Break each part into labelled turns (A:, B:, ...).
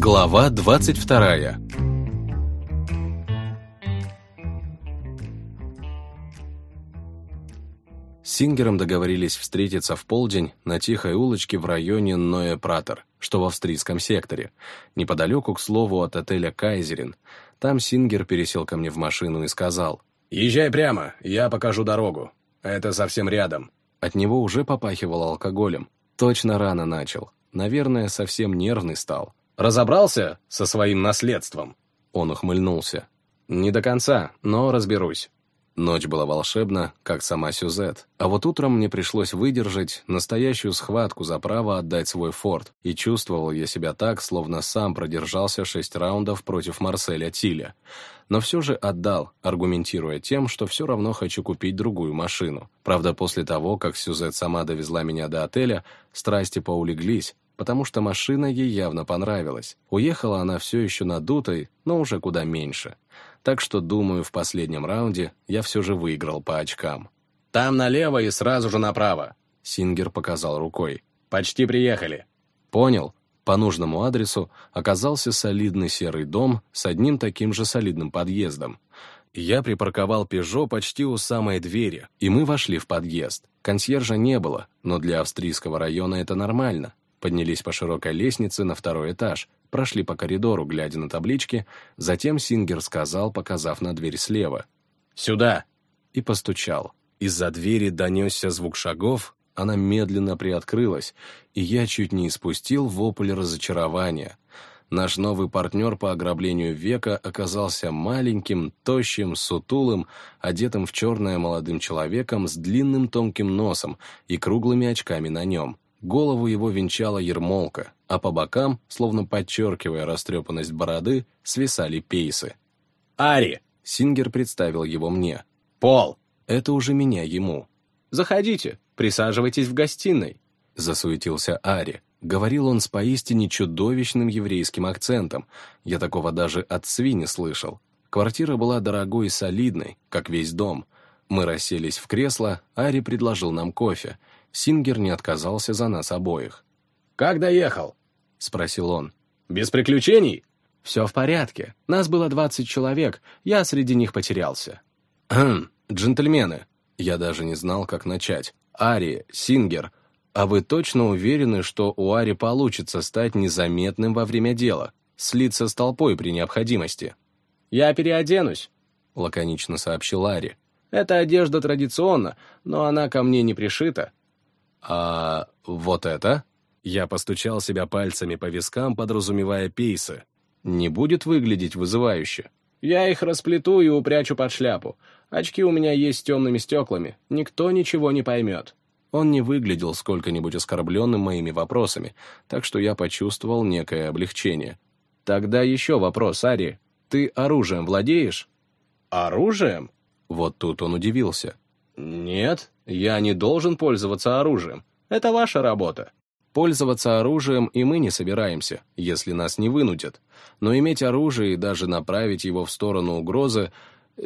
A: Глава 22 С Сингером договорились встретиться в полдень на тихой улочке в районе Ноэ-Пратер, что в австрийском секторе, неподалеку, к слову, от отеля «Кайзерин». Там Сингер пересел ко мне в машину и сказал, «Езжай прямо, я покажу дорогу. Это совсем рядом». От него уже попахивало алкоголем. Точно рано начал. Наверное, совсем нервный стал. «Разобрался со своим наследством?» Он ухмыльнулся. «Не до конца, но разберусь». Ночь была волшебна, как сама Сюзет. А вот утром мне пришлось выдержать настоящую схватку за право отдать свой форт, и чувствовал я себя так, словно сам продержался шесть раундов против Марселя Тиля. Но все же отдал, аргументируя тем, что все равно хочу купить другую машину. Правда, после того, как Сюзет сама довезла меня до отеля, страсти поулеглись, потому что машина ей явно понравилась. Уехала она все еще надутой, но уже куда меньше. Так что, думаю, в последнем раунде я все же выиграл по очкам. «Там налево и сразу же направо», — Сингер показал рукой. «Почти приехали». «Понял». По нужному адресу оказался солидный серый дом с одним таким же солидным подъездом. Я припарковал «Пежо» почти у самой двери, и мы вошли в подъезд. Консьержа не было, но для австрийского района это нормально. Поднялись по широкой лестнице на второй этаж, прошли по коридору, глядя на таблички, затем Сингер сказал, показав на дверь слева. «Сюда!» и постучал. Из-за двери донесся звук шагов, она медленно приоткрылась, и я чуть не испустил вопль разочарования. Наш новый партнер по ограблению века оказался маленьким, тощим, сутулым, одетым в черное молодым человеком с длинным тонким носом и круглыми очками на нем. Голову его венчала ермолка, а по бокам, словно подчеркивая растрепанность бороды, свисали пейсы. «Ари!» — Сингер представил его мне. «Пол!» — это уже меня ему. «Заходите, присаживайтесь в гостиной», — засуетился Ари. Говорил он с поистине чудовищным еврейским акцентом. Я такого даже от свиньи слышал. Квартира была дорогой и солидной, как весь дом. Мы расселись в кресло, Ари предложил нам кофе. Сингер не отказался за нас обоих. «Как доехал?» — спросил он. «Без приключений?» «Все в порядке. Нас было двадцать человек, я среди них потерялся». «Хм, джентльмены». Я даже не знал, как начать. «Ари, Сингер, а вы точно уверены, что у Ари получится стать незаметным во время дела, слиться с толпой при необходимости?» «Я переоденусь», — лаконично сообщил Ари. «Эта одежда традиционна, но она ко мне не пришита. «А вот это?» Я постучал себя пальцами по вискам, подразумевая пейсы. «Не будет выглядеть вызывающе?» «Я их расплету и упрячу под шляпу. Очки у меня есть с темными стеклами. Никто ничего не поймет». Он не выглядел сколько-нибудь оскорбленным моими вопросами, так что я почувствовал некое облегчение. «Тогда еще вопрос, Ари. Ты оружием владеешь?» «Оружием?» Вот тут он удивился. «Нет, я не должен пользоваться оружием. Это ваша работа. Пользоваться оружием и мы не собираемся, если нас не вынудят. Но иметь оружие и даже направить его в сторону угрозы...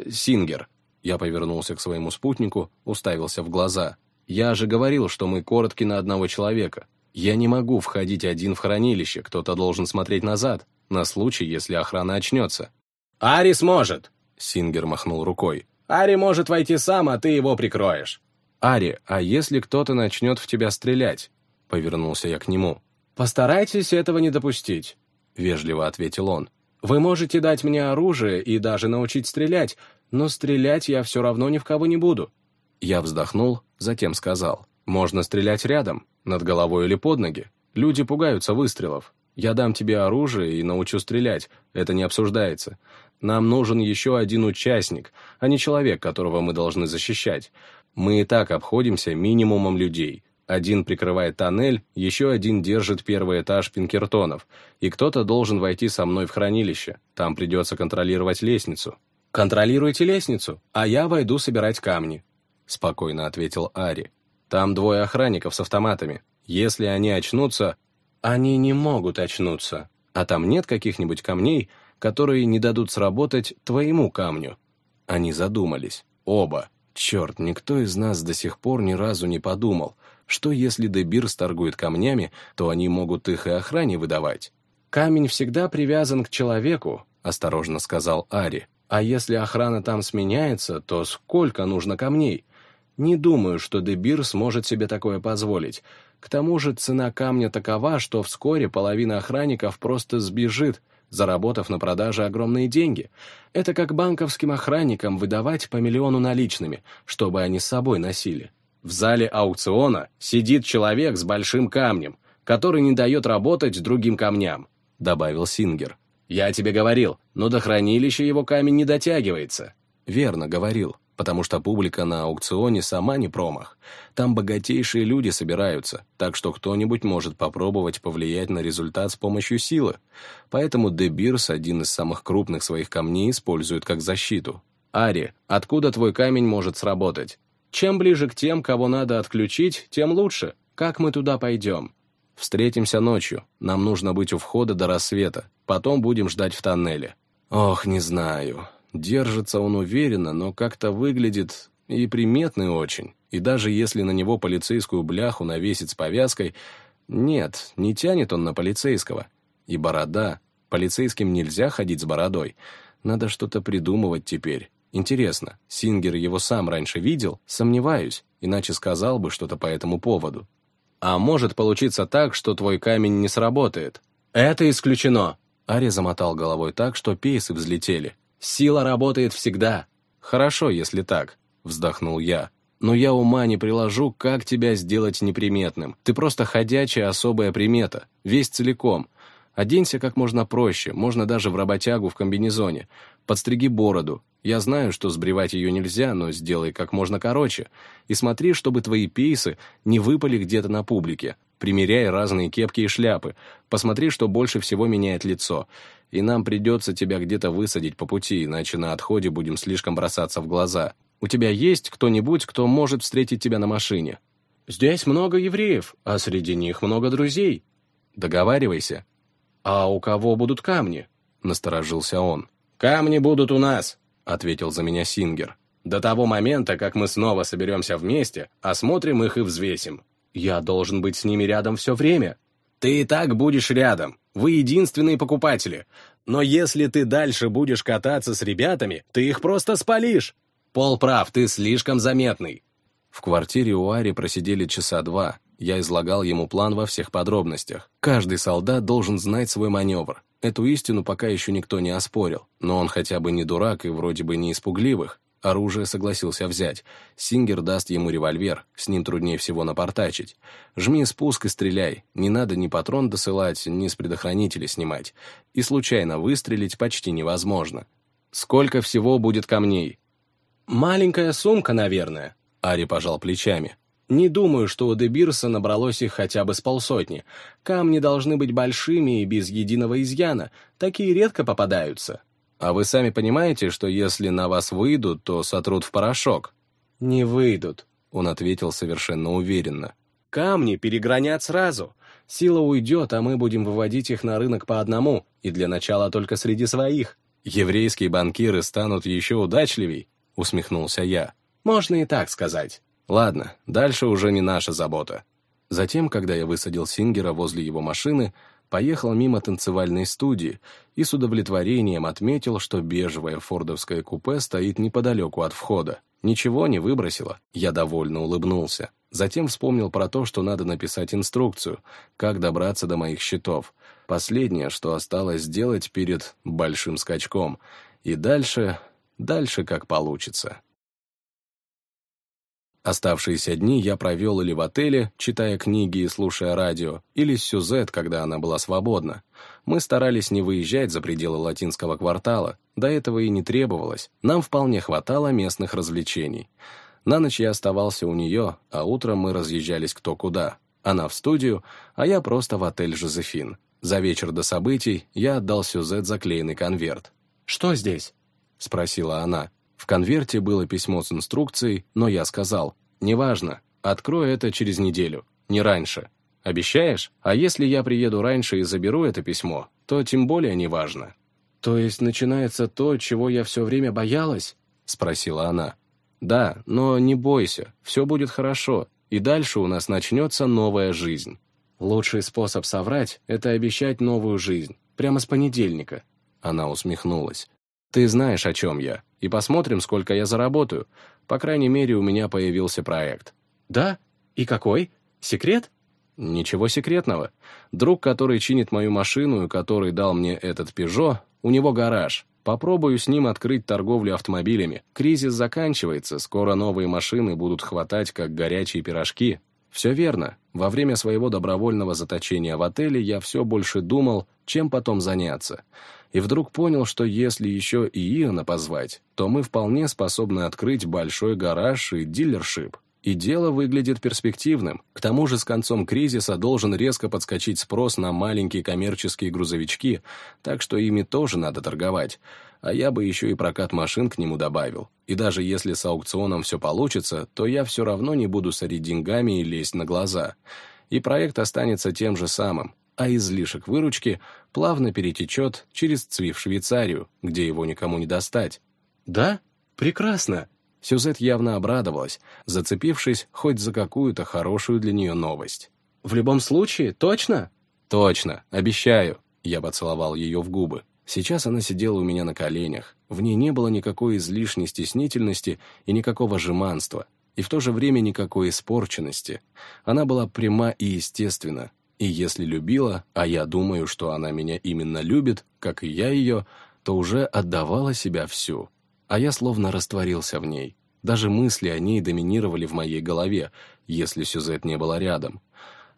A: Сингер. Я повернулся к своему спутнику, уставился в глаза. Я же говорил, что мы коротки на одного человека. Я не могу входить один в хранилище, кто-то должен смотреть назад, на случай, если охрана очнется. «Ари сможет!» — Сингер махнул рукой. «Ари может войти сам, а ты его прикроешь. «Ари, а если кто-то начнет в тебя стрелять?» Повернулся я к нему. «Постарайтесь этого не допустить», — вежливо ответил он. «Вы можете дать мне оружие и даже научить стрелять, но стрелять я все равно ни в кого не буду». Я вздохнул, затем сказал. «Можно стрелять рядом, над головой или под ноги. Люди пугаются выстрелов. Я дам тебе оружие и научу стрелять, это не обсуждается. Нам нужен еще один участник, а не человек, которого мы должны защищать. Мы и так обходимся минимумом людей. Один прикрывает тоннель, еще один держит первый этаж Пинкертонов, и кто-то должен войти со мной в хранилище. Там придется контролировать лестницу. «Контролируйте лестницу, а я войду собирать камни», — спокойно ответил Ари. «Там двое охранников с автоматами. Если они очнутся...» «Они не могут очнуться. А там нет каких-нибудь камней, которые не дадут сработать твоему камню?» Они задумались. Оба. Черт, никто из нас до сих пор ни разу не подумал, что если Дебир торгует камнями, то они могут их и охране выдавать. «Камень всегда привязан к человеку», — осторожно сказал Ари. «А если охрана там сменяется, то сколько нужно камней? Не думаю, что Дебир сможет себе такое позволить. К тому же цена камня такова, что вскоре половина охранников просто сбежит, заработав на продаже огромные деньги. Это как банковским охранникам выдавать по миллиону наличными, чтобы они с собой носили. В зале аукциона сидит человек с большим камнем, который не дает работать другим камням», — добавил Сингер. «Я тебе говорил, но до хранилища его камень не дотягивается». «Верно, говорил потому что публика на аукционе сама не промах. Там богатейшие люди собираются, так что кто-нибудь может попробовать повлиять на результат с помощью силы. Поэтому Дебирс один из самых крупных своих камней использует как защиту. Ари, откуда твой камень может сработать? Чем ближе к тем, кого надо отключить, тем лучше. Как мы туда пойдем? Встретимся ночью. Нам нужно быть у входа до рассвета. Потом будем ждать в тоннеле. Ох, не знаю. Держится он уверенно, но как-то выглядит и приметный очень. И даже если на него полицейскую бляху навесить с повязкой, нет, не тянет он на полицейского. И борода. Полицейским нельзя ходить с бородой. Надо что-то придумывать теперь. Интересно, Сингер его сам раньше видел? Сомневаюсь, иначе сказал бы что-то по этому поводу. А может получиться так, что твой камень не сработает. Это исключено. Ари замотал головой так, что пейсы взлетели. Сила работает всегда. Хорошо, если так, вздохнул я. Но я ума не приложу, как тебя сделать неприметным. Ты просто ходячая особая примета, весь целиком. Оденься как можно проще, можно даже в работягу в комбинезоне. Подстриги бороду. Я знаю, что сбривать ее нельзя, но сделай как можно короче. И смотри, чтобы твои пейсы не выпали где-то на публике. Примеряй разные кепки и шляпы. Посмотри, что больше всего меняет лицо и нам придется тебя где-то высадить по пути, иначе на отходе будем слишком бросаться в глаза. У тебя есть кто-нибудь, кто может встретить тебя на машине? Здесь много евреев, а среди них много друзей. Договаривайся. А у кого будут камни? Насторожился он. Камни будут у нас, ответил за меня Сингер. До того момента, как мы снова соберемся вместе, осмотрим их и взвесим. Я должен быть с ними рядом все время. Ты и так будешь рядом. Вы единственные покупатели. Но если ты дальше будешь кататься с ребятами, ты их просто спалишь. Пол прав, ты слишком заметный. В квартире у Ари просидели часа два. Я излагал ему план во всех подробностях. Каждый солдат должен знать свой маневр. Эту истину пока еще никто не оспорил. Но он хотя бы не дурак и вроде бы не испугливых. Оружие согласился взять. Сингер даст ему револьвер, с ним труднее всего напортачить. Жми спуск и стреляй. Не надо ни патрон досылать, ни с предохранителя снимать. И случайно выстрелить почти невозможно. Сколько всего будет камней? Маленькая сумка, наверное. Ари пожал плечами. Не думаю, что у Дебирса набралось их хотя бы с полсотни. Камни должны быть большими и без единого изъяна. Такие редко попадаются. А вы сами понимаете, что если на вас выйдут, то сотрут в порошок?» «Не выйдут», — он ответил совершенно уверенно. «Камни перегранят сразу. Сила уйдет, а мы будем выводить их на рынок по одному, и для начала только среди своих. Еврейские банкиры станут еще удачливей», — усмехнулся я. «Можно и так сказать. Ладно, дальше уже не наша забота». Затем, когда я высадил Сингера возле его машины, поехал мимо танцевальной студии и с удовлетворением отметил, что бежевое фордовское купе стоит неподалеку от входа. Ничего не выбросило, я довольно улыбнулся. Затем вспомнил про то, что надо написать инструкцию, как добраться до моих счетов. Последнее, что осталось сделать перед большим скачком. И дальше, дальше как получится. Оставшиеся дни я провел или в отеле, читая книги и слушая радио, или с Сюзет, когда она была свободна. Мы старались не выезжать за пределы латинского квартала, до этого и не требовалось, нам вполне хватало местных развлечений. На ночь я оставался у нее, а утром мы разъезжались кто куда. Она в студию, а я просто в отель «Жозефин». За вечер до событий я отдал Сюзет заклеенный конверт. «Что здесь?» — спросила она. В конверте было письмо с инструкцией, но я сказал, «Неважно, открою это через неделю, не раньше. Обещаешь? А если я приеду раньше и заберу это письмо, то тем более неважно». «То есть начинается то, чего я все время боялась?» — спросила она. «Да, но не бойся, все будет хорошо, и дальше у нас начнется новая жизнь». Лучший способ соврать — это обещать новую жизнь. Прямо с понедельника». Она усмехнулась. «Ты знаешь, о чем я, и посмотрим, сколько я заработаю. По крайней мере, у меня появился проект». «Да? И какой? Секрет?» «Ничего секретного. Друг, который чинит мою машину и который дал мне этот «Пежо», у него гараж. Попробую с ним открыть торговлю автомобилями. Кризис заканчивается, скоро новые машины будут хватать, как горячие пирожки. Все верно. Во время своего добровольного заточения в отеле я все больше думал, чем потом заняться. И вдруг понял, что если еще и Иона позвать, то мы вполне способны открыть большой гараж и дилершип. И дело выглядит перспективным. К тому же с концом кризиса должен резко подскочить спрос на маленькие коммерческие грузовички, так что ими тоже надо торговать. А я бы еще и прокат машин к нему добавил. И даже если с аукционом все получится, то я все равно не буду сорить деньгами и лезть на глаза. И проект останется тем же самым, а излишек выручки плавно перетечет через ЦВИ в Швейцарию, где его никому не достать. «Да? Прекрасно!» Сюзет явно обрадовалась, зацепившись хоть за какую-то хорошую для нее новость. «В любом случае, точно?» «Точно, обещаю», — я поцеловал ее в губы. Сейчас она сидела у меня на коленях, в ней не было никакой излишней стеснительности и никакого жеманства, и в то же время никакой испорченности. Она была пряма и естественна, и если любила, а я думаю, что она меня именно любит, как и я ее, то уже отдавала себя всю а я словно растворился в ней. Даже мысли о ней доминировали в моей голове, если Сюзет не была рядом.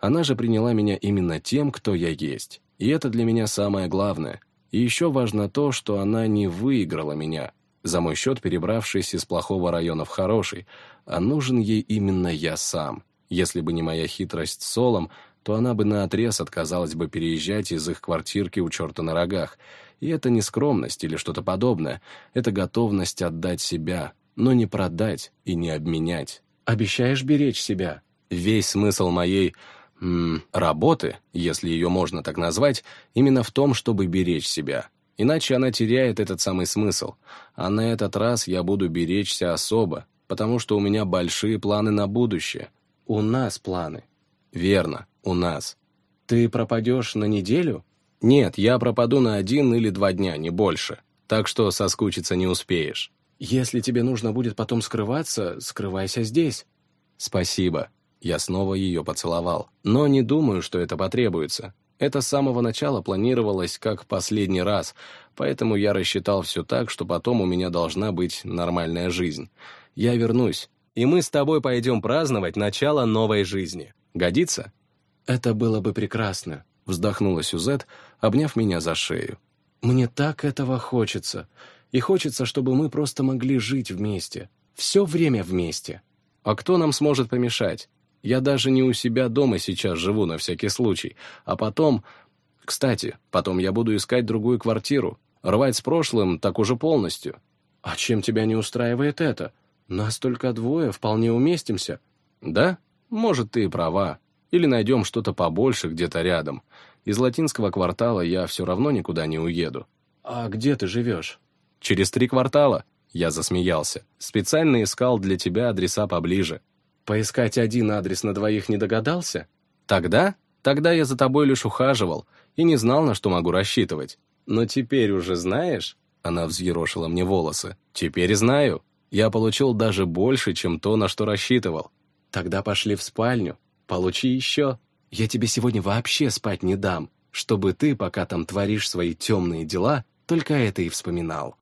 A: Она же приняла меня именно тем, кто я есть. И это для меня самое главное. И еще важно то, что она не выиграла меня, за мой счет перебравшись из плохого района в хороший, а нужен ей именно я сам. Если бы не моя хитрость с Солом, то она бы наотрез отказалась бы переезжать из их квартирки у черта на рогах, и это не скромность или что-то подобное, это готовность отдать себя, но не продать и не обменять. Обещаешь беречь себя? Весь смысл моей м, работы, если ее можно так назвать, именно в том, чтобы беречь себя. Иначе она теряет этот самый смысл. А на этот раз я буду беречься особо, потому что у меня большие планы на будущее. У нас планы. Верно, у нас. Ты пропадешь на неделю? «Нет, я пропаду на один или два дня, не больше. Так что соскучиться не успеешь». «Если тебе нужно будет потом скрываться, скрывайся здесь». «Спасибо». Я снова ее поцеловал. Но не думаю, что это потребуется. Это с самого начала планировалось как последний раз, поэтому я рассчитал все так, что потом у меня должна быть нормальная жизнь. Я вернусь, и мы с тобой пойдем праздновать начало новой жизни. Годится? Это было бы прекрасно вздохнула Сюзет, обняв меня за шею. «Мне так этого хочется. И хочется, чтобы мы просто могли жить вместе. Все время вместе. А кто нам сможет помешать? Я даже не у себя дома сейчас живу на всякий случай. А потом... Кстати, потом я буду искать другую квартиру. Рвать с прошлым так уже полностью. А чем тебя не устраивает это? Нас только двое, вполне уместимся. Да? Может, ты и права. Или найдем что-то побольше где-то рядом. Из латинского квартала я все равно никуда не уеду. А где ты живешь? Через три квартала. Я засмеялся. Специально искал для тебя адреса поближе. Поискать один адрес на двоих не догадался? Тогда? Тогда я за тобой лишь ухаживал и не знал, на что могу рассчитывать. Но теперь уже знаешь? Она взъерошила мне волосы. Теперь знаю. Я получил даже больше, чем то, на что рассчитывал. Тогда пошли в спальню. Получи еще. Я тебе сегодня вообще спать не дам, чтобы ты, пока там творишь свои темные дела, только это и вспоминал.